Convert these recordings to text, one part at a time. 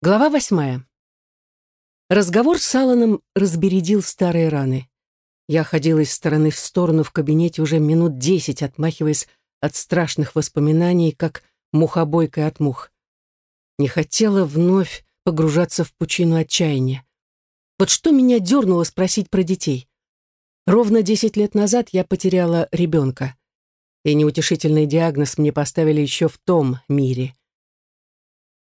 Глава восьмая. Разговор с Алланом разбередил старые раны. Я ходила из стороны в сторону в кабинете уже минут десять, отмахиваясь от страшных воспоминаний, как мухобойка от мух. Не хотела вновь погружаться в пучину отчаяния. Вот что меня дернуло спросить про детей? Ровно десять лет назад я потеряла ребенка. И неутешительный диагноз мне поставили еще в том мире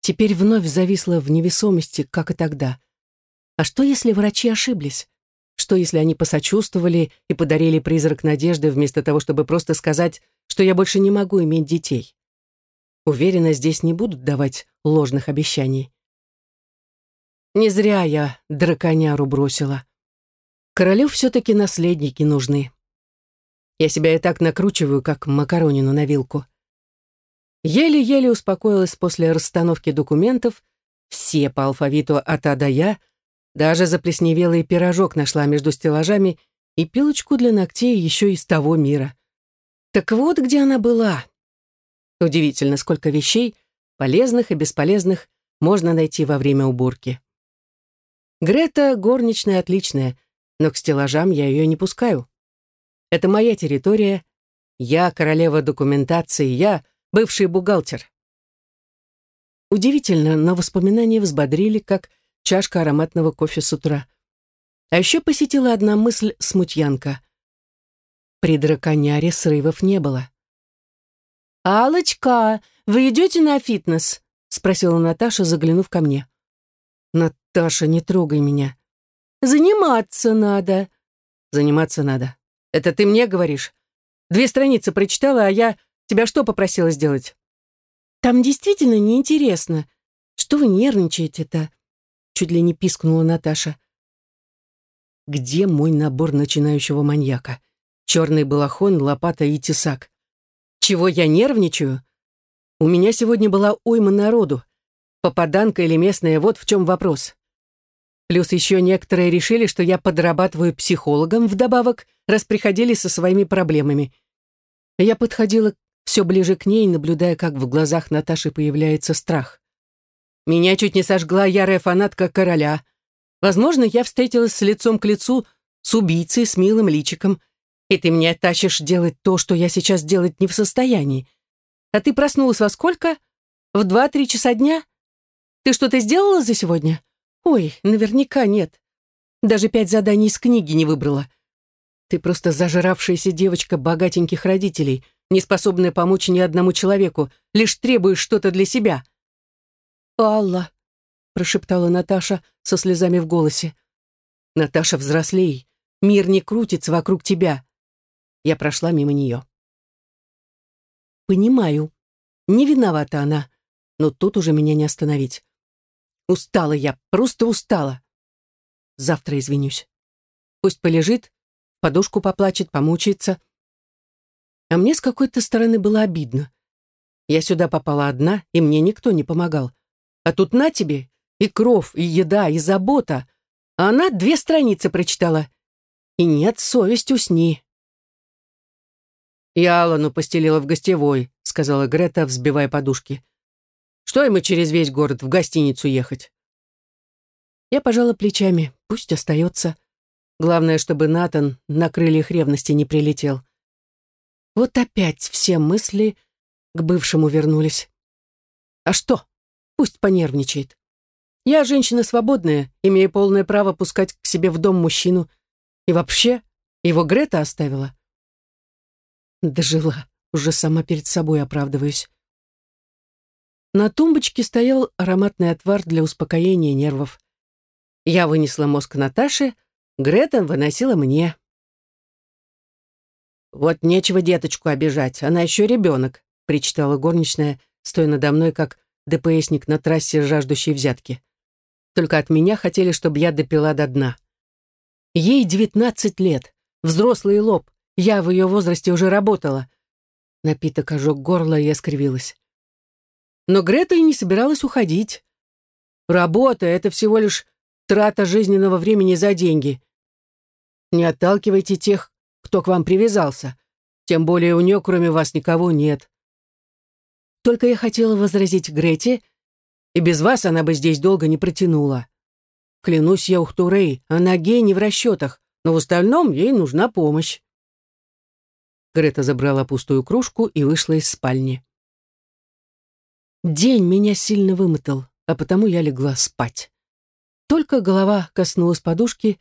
теперь вновь зависла в невесомости, как и тогда. А что, если врачи ошиблись? Что, если они посочувствовали и подарили призрак надежды вместо того, чтобы просто сказать, что я больше не могу иметь детей? Уверена, здесь не будут давать ложных обещаний. Не зря я драконяру бросила. Королю все-таки наследники нужны. Я себя и так накручиваю, как макаронину на вилку. Еле-еле успокоилась после расстановки документов, все по алфавиту от А до Я, даже заплесневелый пирожок нашла между стеллажами и пилочку для ногтей еще из того мира. Так вот, где она была. Удивительно, сколько вещей, полезных и бесполезных, можно найти во время уборки. Грета горничная отличная, но к стеллажам я ее не пускаю. Это моя территория, я королева документации, я бывший бухгалтер. Удивительно, но воспоминания взбодрили, как чашка ароматного кофе с утра. А еще посетила одна мысль смутьянка. При драконяре срывов не было. «Алочка, вы идете на фитнес?» — спросила Наташа, заглянув ко мне. «Наташа, не трогай меня». «Заниматься надо». «Заниматься надо. Это ты мне говоришь? Две страницы прочитала, а я Тебя что попросила сделать?» «Там действительно неинтересно. Что вы нервничаете-то?» Чуть ли не пискнула Наташа. «Где мой набор начинающего маньяка? Черный балахон, лопата и тесак. Чего я нервничаю? У меня сегодня была уйма народу. Попаданка или местная, вот в чем вопрос. Плюс еще некоторые решили, что я подрабатываю психологом вдобавок, раз приходили со своими проблемами. Я подходила все ближе к ней, наблюдая, как в глазах Наташи появляется страх. Меня чуть не сожгла ярая фанатка короля. Возможно, я встретилась с лицом к лицу с убийцей, с милым личиком, и ты меня тащишь делать то, что я сейчас делать не в состоянии. А ты проснулась во сколько? В два-три часа дня? Ты что-то сделала за сегодня? Ой, наверняка нет. Даже пять заданий из книги не выбрала. Ты просто зажравшаяся девочка богатеньких родителей, не способная помочь ни одному человеку, лишь требуешь что-то для себя». «Алла», — прошептала Наташа со слезами в голосе. «Наташа, взрослей. Мир не крутится вокруг тебя». Я прошла мимо нее. «Понимаю. Не виновата она, но тут уже меня не остановить. Устала я, просто устала. Завтра извинюсь. Пусть полежит, подушку поплачет, помучается. А мне с какой-то стороны было обидно. Я сюда попала одна, и мне никто не помогал. А тут на тебе и кров, и еда, и забота. А она две страницы прочитала. И нет, совесть усни. «Я Алану постелила в гостевой», — сказала Грета, взбивая подушки. «Что ему через весь город в гостиницу ехать?» Я пожала плечами. Пусть остается. Главное, чтобы Натан на крыльях ревности не прилетел. Вот опять все мысли к бывшему вернулись. А что? Пусть понервничает. Я женщина свободная, имею полное право пускать к себе в дом мужчину. И вообще, его Грета оставила. Дожила, уже сама перед собой оправдываюсь. На тумбочке стоял ароматный отвар для успокоения нервов. Я вынесла мозг Наташе, Грета выносила мне. «Вот нечего деточку обижать, она еще ребенок», — причитала горничная, стоя надо мной, как ДПСник на трассе, жаждущей взятки. Только от меня хотели, чтобы я допила до дна. Ей девятнадцать лет, взрослый лоб, я в ее возрасте уже работала. Напиток ожег горло, и я скривилась. Но Грета и не собиралась уходить. Работа — это всего лишь трата жизненного времени за деньги. Не отталкивайте тех, кто к вам привязался. Тем более у нее, кроме вас, никого нет. Только я хотела возразить Грете, И без вас она бы здесь долго не протянула. Клянусь я Ухтурей, она гений в расчетах, но в остальном ей нужна помощь. Грета забрала пустую кружку и вышла из спальни. День меня сильно вымотал, а потому я легла спать. Только голова коснулась подушки,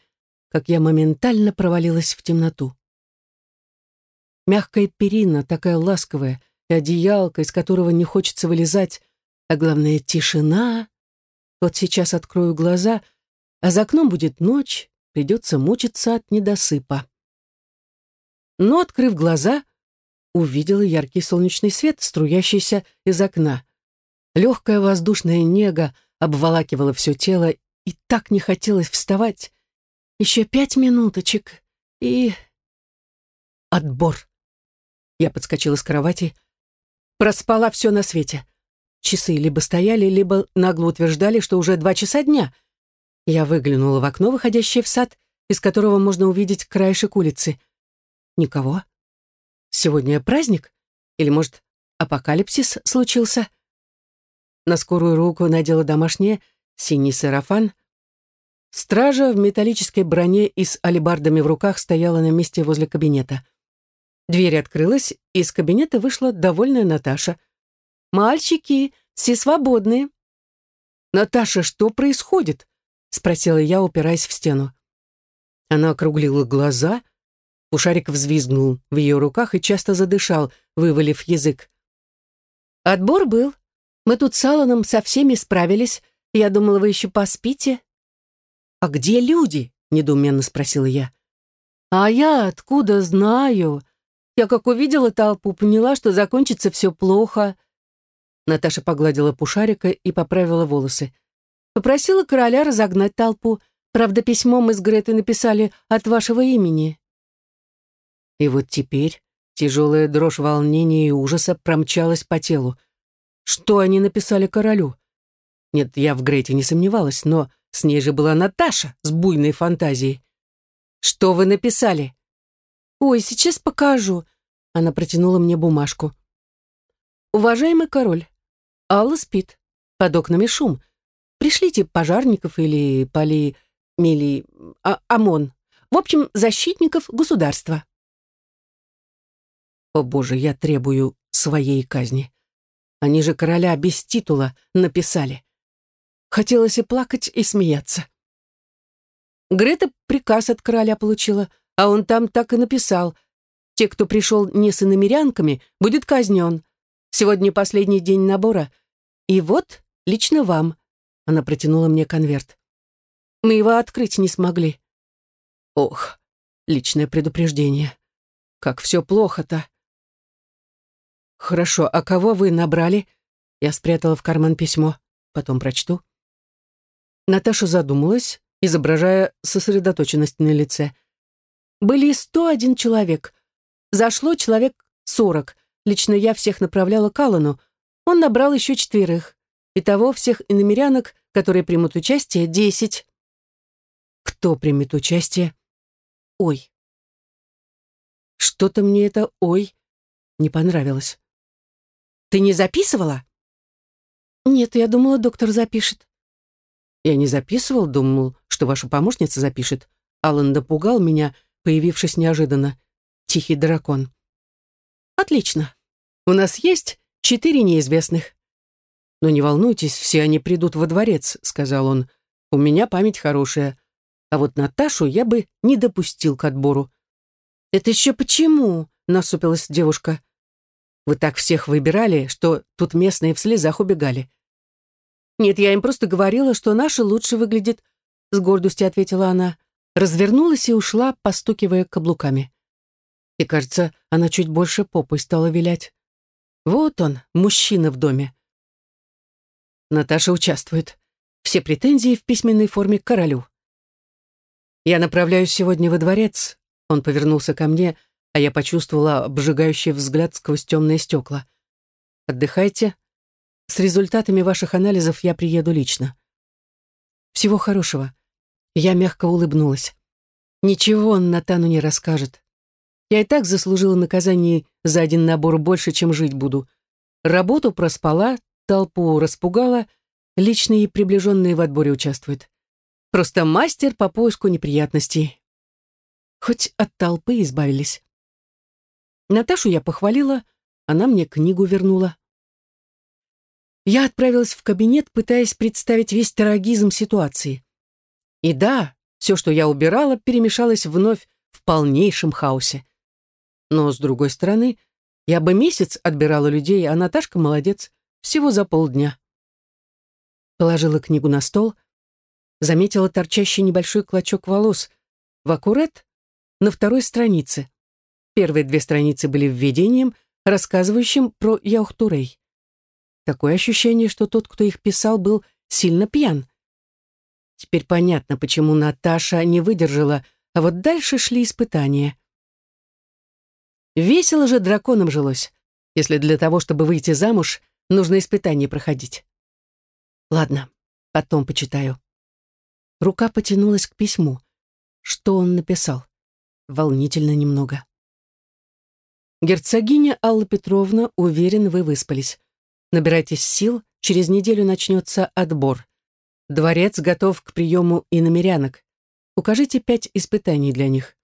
как я моментально провалилась в темноту. Мягкая перина, такая ласковая, и одеялка, из которого не хочется вылезать, а главное — тишина. Вот сейчас открою глаза, а за окном будет ночь, придется мучиться от недосыпа. Но, открыв глаза, увидела яркий солнечный свет, струящийся из окна. Легкая воздушная нега обволакивала все тело, и так не хотелось вставать. Еще пять минуточек, и... Отбор. Я подскочила с кровати. Проспала все на свете. Часы либо стояли, либо нагло утверждали, что уже два часа дня. Я выглянула в окно, выходящее в сад, из которого можно увидеть краешек улицы. Никого. Сегодня праздник? Или, может, апокалипсис случился? На скорую руку надела домашнее, синий сарафан. Стража в металлической броне и с алебардами в руках стояла на месте возле кабинета. Дверь открылась, и из кабинета вышла довольная Наташа. «Мальчики, все свободны». «Наташа, что происходит?» — спросила я, упираясь в стену. Она округлила глаза, Пушарик взвизгнул в ее руках и часто задышал, вывалив язык. «Отбор был. Мы тут с Алланом со всеми справились. Я думала, вы еще поспите». «А где люди?» — недоуменно спросила я. «А я откуда знаю? Я как увидела толпу, поняла, что закончится все плохо». Наташа погладила Пушарика и поправила волосы. Попросила короля разогнать толпу. Правда, письмо мы с Гретой написали от вашего имени. И вот теперь тяжелая дрожь волнения и ужаса промчалась по телу. Что они написали королю? Нет, я в Грете не сомневалась, но с ней же была Наташа с буйной фантазией. «Что вы написали?» «Ой, сейчас покажу». Она протянула мне бумажку. «Уважаемый король, Алла спит. Под окнами шум. Пришлите пожарников или поли... мили... А, ОМОН. В общем, защитников государства». О боже, я требую своей казни. Они же короля без титула написали. Хотелось и плакать, и смеяться. Грета приказ от короля получила, а он там так и написал. Те, кто пришел не с иномерянками, будет казнен. Сегодня последний день набора. И вот, лично вам. Она протянула мне конверт. Мы его открыть не смогли. Ох, личное предупреждение. Как все плохо-то. «Хорошо, а кого вы набрали?» Я спрятала в карман письмо. Потом прочту. Наташа задумалась, изображая сосредоточенность на лице. «Были 101 человек. Зашло человек 40. Лично я всех направляла к Аллану. Он набрал еще четверых. Итого всех иномерянок, которые примут участие, 10. Кто примет участие? Ой. Что-то мне это «ой» не понравилось. Ты не записывала?» «Нет, я думала, доктор запишет». «Я не записывал, думал, что ваша помощница запишет. Алан допугал меня, появившись неожиданно. Тихий дракон». «Отлично. У нас есть четыре неизвестных». «Но не волнуйтесь, все они придут во дворец», — сказал он. «У меня память хорошая. А вот Наташу я бы не допустил к отбору». «Это еще почему?» — насупилась девушка. Вы так всех выбирали, что тут местные в слезах убегали. Нет, я им просто говорила, что наша лучше выглядит, с гордостью ответила она, развернулась и ушла, постукивая каблуками. И, кажется, она чуть больше попой стала вилять. Вот он, мужчина в доме. Наташа участвует. Все претензии в письменной форме к королю. Я направляюсь сегодня во дворец. Он повернулся ко мне, — а я почувствовала обжигающий взгляд сквозь темные стекла. «Отдыхайте. С результатами ваших анализов я приеду лично». «Всего хорошего». Я мягко улыбнулась. «Ничего он Натану не расскажет. Я и так заслужила наказание за один набор больше, чем жить буду. Работу проспала, толпу распугала, Личные и приближенные в отборе участвуют. Просто мастер по поиску неприятностей. Хоть от толпы избавились. Наташу я похвалила, она мне книгу вернула. Я отправилась в кабинет, пытаясь представить весь трагизм ситуации. И да, все, что я убирала, перемешалось вновь в полнейшем хаосе. Но, с другой стороны, я бы месяц отбирала людей, а Наташка молодец, всего за полдня. Положила книгу на стол, заметила торчащий небольшой клочок волос в аккурат на второй странице. Первые две страницы были введением, рассказывающим про Яухтурей. Такое ощущение, что тот, кто их писал, был сильно пьян. Теперь понятно, почему Наташа не выдержала, а вот дальше шли испытания. Весело же драконам жилось, если для того, чтобы выйти замуж, нужно испытание проходить. Ладно, потом почитаю. Рука потянулась к письму. Что он написал? Волнительно немного. Герцогиня Алла Петровна, уверен, вы выспались. Набирайтесь сил, через неделю начнется отбор. Дворец готов к приему иномерянок. Укажите пять испытаний для них.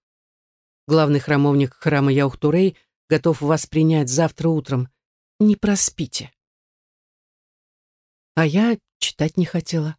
Главный храмовник храма Яухтурей готов вас принять завтра утром. Не проспите. А я читать не хотела.